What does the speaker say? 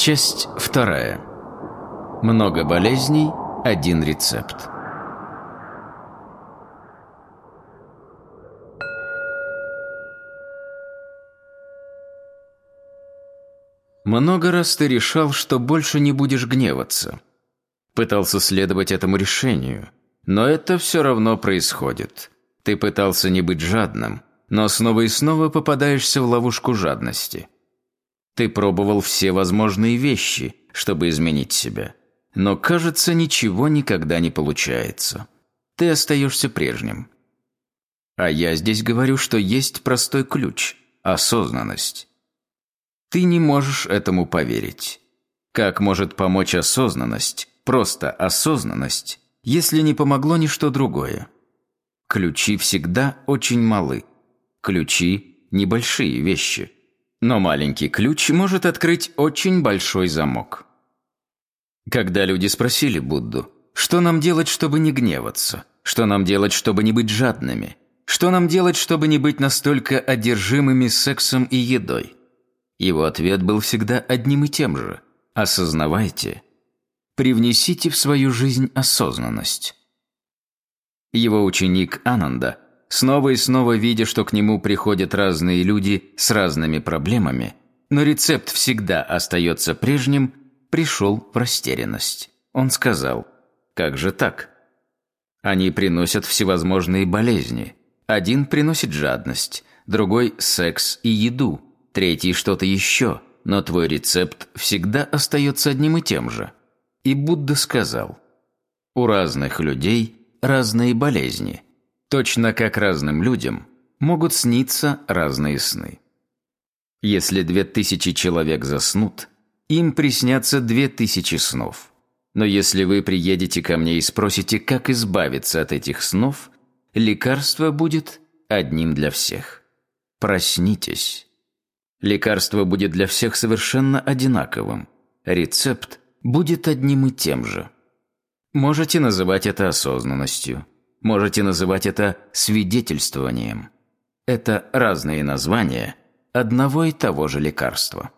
Часть вторая. Много болезней, один рецепт. Много раз ты решал, что больше не будешь гневаться. Пытался следовать этому решению, но это все равно происходит. Ты пытался не быть жадным, но снова и снова попадаешься в ловушку жадности. Ты пробовал все возможные вещи, чтобы изменить себя, но, кажется, ничего никогда не получается. Ты остаешься прежним. А я здесь говорю, что есть простой ключ – осознанность. Ты не можешь этому поверить. Как может помочь осознанность, просто осознанность, если не помогло ничто другое? Ключи всегда очень малы. Ключи – небольшие вещи. Но маленький ключ может открыть очень большой замок. Когда люди спросили Будду, что нам делать, чтобы не гневаться? Что нам делать, чтобы не быть жадными? Что нам делать, чтобы не быть настолько одержимыми сексом и едой? Его ответ был всегда одним и тем же. Осознавайте. Привнесите в свою жизнь осознанность. Его ученик Ананда, снова и снова видя, что к нему приходят разные люди с разными проблемами, но рецепт всегда остается прежним, пришел в растерянность. Он сказал, «Как же так? Они приносят всевозможные болезни. Один приносит жадность, другой – секс и еду, третий что-то еще, но твой рецепт всегда остается одним и тем же. И Будда сказал, у разных людей разные болезни, точно как разным людям могут сниться разные сны. Если две тысячи человек заснут, им приснятся две тысячи снов. Но если вы приедете ко мне и спросите, как избавиться от этих снов, лекарство будет одним для всех. Проснитесь. Лекарство будет для всех совершенно одинаковым. Рецепт будет одним и тем же. Можете называть это осознанностью. Можете называть это свидетельствованием. Это разные названия одного и того же лекарства.